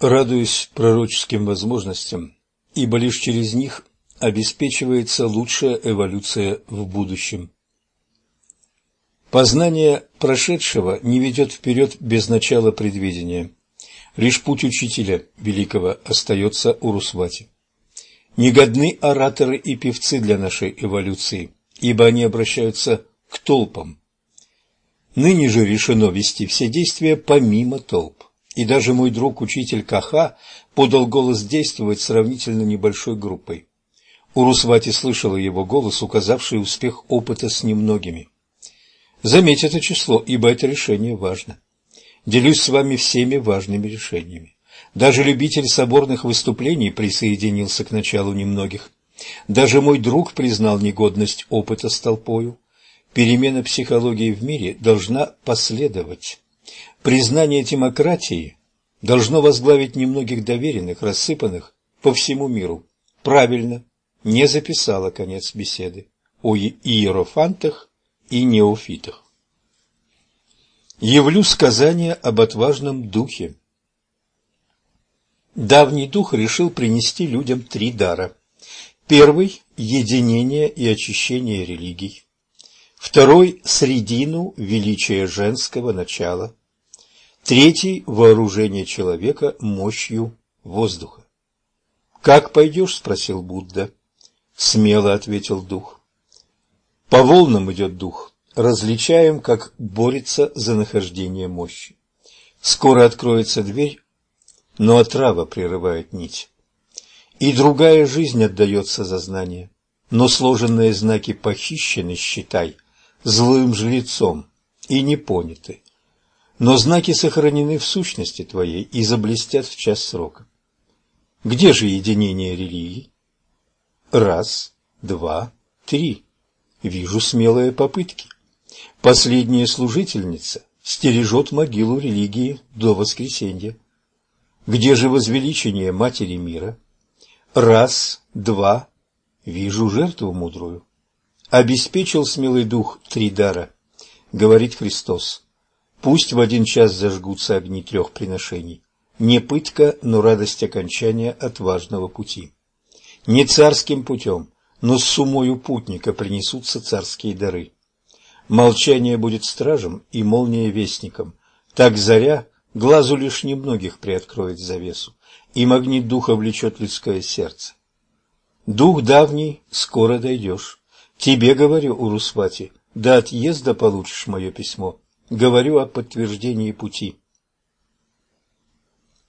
радуясь пророческим возможностям, ибо лишь через них обеспечивается лучшая эволюция в будущем. Познание прошедшего не ведет вперед без начала предвидения. Лишь путь учителя великого остается у Русвати. Негодны ораторы и певцы для нашей эволюции, ибо они обращаются к толпам. Ныне же решено вести все действия помимо толп. И даже мой друг, учитель Каха, подал голос действовать сравнительно небольшой группой. Урусвати слышала его голос, указавший успех опыта с немногими. Заметь это число, ибо это решение важно. Делюсь с вами всеми важными решениями. Даже любитель соборных выступлений присоединился к началу немногих. Даже мой друг признал негодность опыта с толпою. Перемена психологии в мире должна последовать. Признание демократии должно возглавить немногих доверенных, рассыпанных по всему миру. Правильно, не записала конец беседы о иерофантах и неофитах. Явлю сказание об отважном духе. Давний дух решил принести людям три дара. Первый – единение и очищение религий. Второй – средину величия женского начала. Третий – вооружение человека мощью воздуха. «Как пойдешь?» – спросил Будда. Смело ответил дух. По волнам идет дух. Различаем, как борется за нахождение мощи. Скоро откроется дверь, но отрава прерывает нить. И другая жизнь отдается за знание, но сложенные знаки похищены, считай, злым жрецом и не поняты. Но знаки сохранены в сущности твоей и заблестят в час срока. Где же единение религий? Раз, два, три. Вижу смелые попытки. Последняя служительница стережет могилу религии до воскресенья. Где же возвеличение Матери мира? Раз, два, вижу жертву мудрую. Обеспечил смелый дух три дара, говорит Христос. Пусть в один час зажгутся огни трех приношений. Не пытка, но радость окончания отважного пути. Не царским путем, но с сумою путника принесутся царские дары. Молчание будет стражем и молния вестником. Так заря глазу лишь немногих приоткроет завесу, и магнит духа влечет людское сердце. Дух давний, скоро дойдешь. Тебе говорю, Урусвати, до отъезда получишь мое письмо. Говорю о подтверждении пути.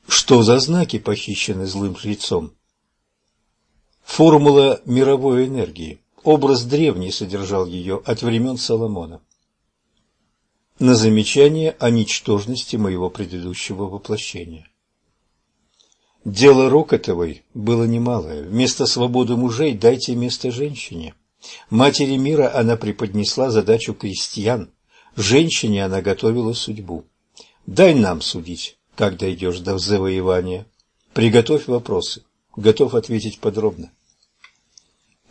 Что за знаки похищены злым жрецом? Формула мировой энергии. Образ древний содержал ее от времен Соломона. На замечание о ничтожности моего предыдущего воплощения. Дело Рокотовой было немалое. Вместо свободы мужей дайте место женщине. Матери мира она преподнесла задачу крестьян. Женщине она готовила судьбу. Дай нам судить, как дойдешь до завоевания. Приготовь вопросы. Готов ответить подробно.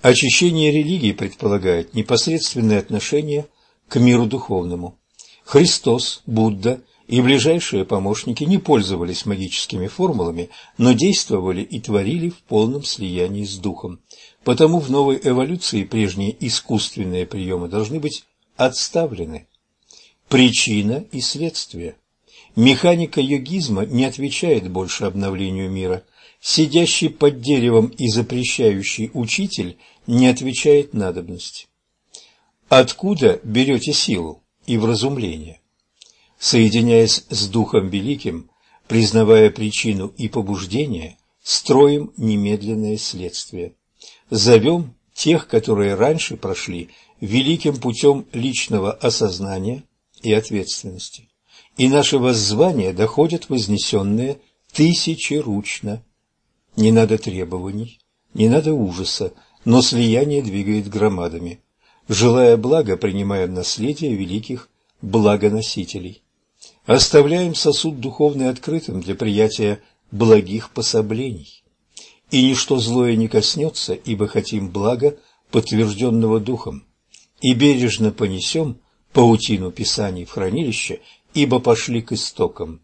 Очищение религии предполагает непосредственное отношение к миру духовному. Христос, Будда и ближайшие помощники не пользовались магическими формулами, но действовали и творили в полном слиянии с духом. Потому в новой эволюции прежние искусственные приемы должны быть отставлены. Причина и следствие. Механика йогизма не отвечает больше обновлению мира. Сидящий под деревом и запрещающий учитель не отвечает надобности. Откуда берете силу и вразумление? Соединяясь с Духом Великим, признавая причину и побуждение, строим немедленное следствие. Зовем тех, которые раньше прошли великим путем личного осознания и ответственности. И наши воззвания доходят вознесенные тысячеручно. Не надо требований, не надо ужаса, но слияние двигает громадами. Желая блага, принимаем наследие великих благоносителей. Оставляем сосуд духовный открытым для приятия благих пособлений. И ничто злое не коснется, ибо хотим блага, подтвержденного духом, и бережно понесем паутину писаний в хранилище, ибо пошли к истокам.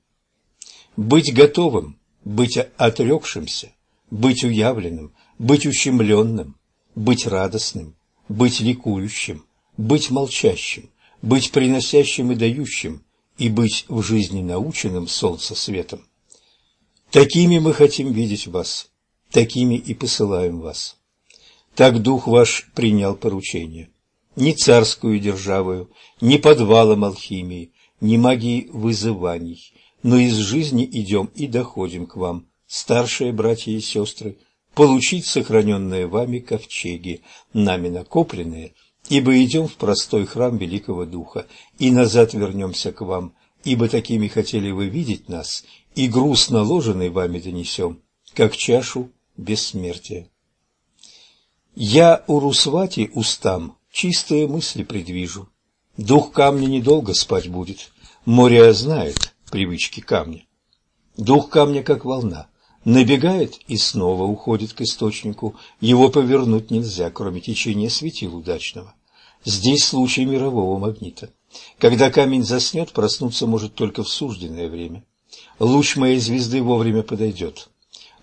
Быть готовым быть отрекшимся, быть уявленным, быть ущемленным, быть радостным, быть ликующим, быть молчащим, быть приносящим и дающим, и быть в жизни наученным солнца светом. Такими мы хотим видеть вас, такими и посылаем вас. Так Дух ваш принял поручение. Ни царскую державою, ни подвалом алхимии, ни магии вызываний, но из жизни идем и доходим к вам, старшие братья и сестры, получить сохраненные вами ковчеги, нами накопленные, ибо идем в простой храм Великого Духа, и назад вернемся к вам, ибо такими хотели вы видеть нас, и груз наложенный вами донесем, как чашу бессмертия. Я у Русвати устам чистые мысли предвижу. Дух камня недолго спать будет, море знает привычки камня. Дух камня, как волна, набегает и снова уходит к источнику, его повернуть нельзя, кроме течения светил удачного. Здесь случай мирового магнита. Когда камень заснет, проснуться может только в сужденное время. Луч моей звезды вовремя подойдет.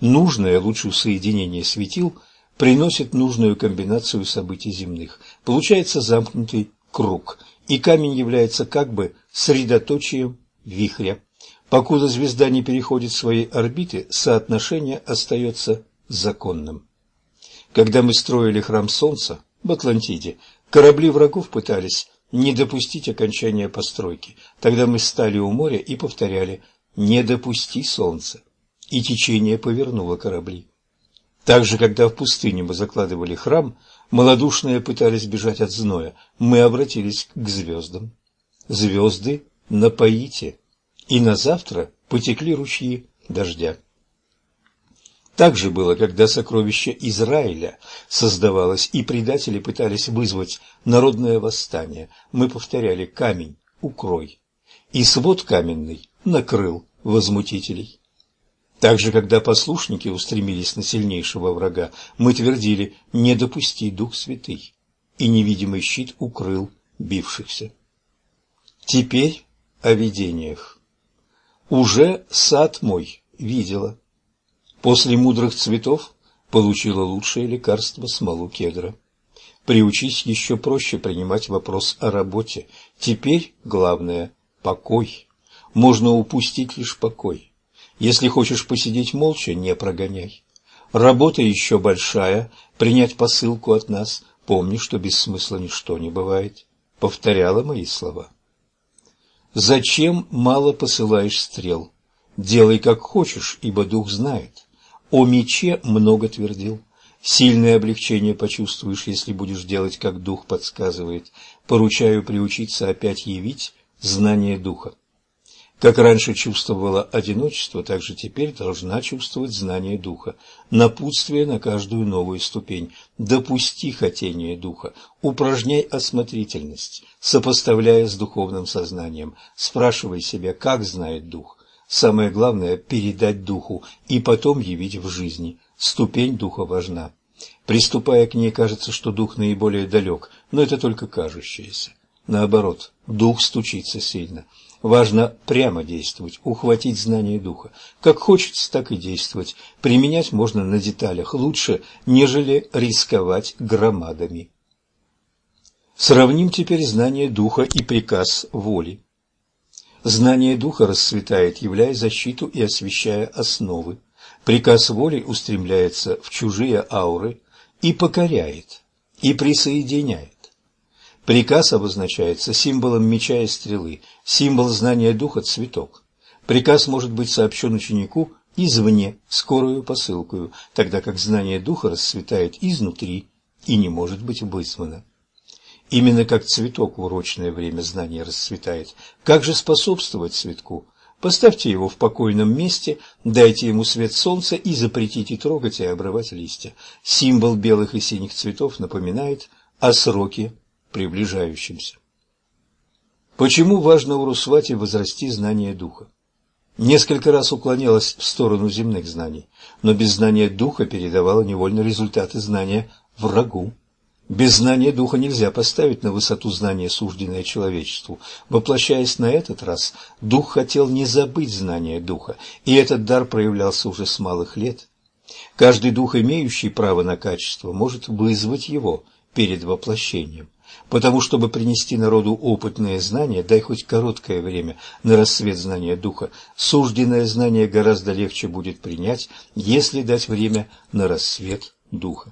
Нужное лучу соединение светил приносит нужную комбинацию событий земных. Получается замкнутый круг, и камень является как бы средоточием вихря. Покуда звезда не переходит своей орбиты, соотношение остается законным. Когда мы строили храм Солнца в Атлантиде, корабли врагов пытались не допустить окончания постройки. Тогда мы стали у моря и повторяли «Не допусти солнце!» И течение повернуло корабли. Также, когда в пустыне мы закладывали храм, малодушные пытались бежать от зноя, мы обратились к звездам. «Звезды, напоите!» и на завтра потекли ручьи дождя. Так же было, когда сокровище Израиля создавалось, и предатели пытались вызвать народное восстание. Мы повторяли «камень, укрой», и свод каменный накрыл возмутителей. Также, когда послушники устремились на сильнейшего врага, мы твердили «не допусти Дух Святый», и невидимый щит укрыл бившихся. Теперь о видениях. Уже сад мой видела. После мудрых цветов получила лучшее лекарство смолу кедра. Приучись еще проще принимать вопрос о работе. Теперь главное – покой. Можно упустить лишь покой. Если хочешь посидеть молча, не прогоняй. Работа еще большая, принять посылку от нас. Помни, что без смысла ничто не бывает. Повторяла мои слова. Зачем мало посылаешь стрел? Делай как хочешь, ибо дух знает. О мече много твердил. Сильное облегчение почувствуешь, если будешь делать, как дух подсказывает. Поручаю приучиться опять явить знание духа. Как раньше чувствовала одиночество, так же теперь должна чувствовать знание духа, напутствие на каждую новую ступень. Допусти хотение духа, упражняй осмотрительность, сопоставляя с духовным сознанием. Спрашивай себя, как знает дух. Самое главное – передать духу и потом явить в жизни. Ступень духа важна. Приступая к ней, кажется, что дух наиболее далек, но это только кажущееся. Наоборот, дух стучится сильно – Важно прямо действовать, ухватить знание духа. Как хочется, так и действовать. Применять можно на деталях лучше, нежели рисковать громадами. Сравним теперь знание духа и приказ воли. Знание духа расцветает, являя защиту и освещая основы. Приказ воли устремляется в чужие ауры и покоряет, и присоединяет. Приказ обозначается символом меча и стрелы, символ знания духа – цветок. Приказ может быть сообщен ученику извне, скорую посылкою, тогда как знание духа расцветает изнутри и не может быть вызвано. Именно как цветок в урочное время знания расцветает. Как же способствовать цветку? Поставьте его в покойном месте, дайте ему свет солнца и запретите трогать и обрывать листья. Символ белых и синих цветов напоминает о сроке приближающимся. Почему важно у Русвати возрасти знание духа? Несколько раз уклонялась в сторону земных знаний, но без знания духа передавала невольно результаты знания врагу. Без знания духа нельзя поставить на высоту знания, сужденное человечеству. Воплощаясь на этот раз, дух хотел не забыть знания духа, и этот дар проявлялся уже с малых лет. Каждый дух, имеющий право на качество, может вызвать его перед воплощением. Потому, чтобы принести народу опытное знание, дай хоть короткое время на рассвет знания духа, сужденное знание гораздо легче будет принять, если дать время на рассвет духа.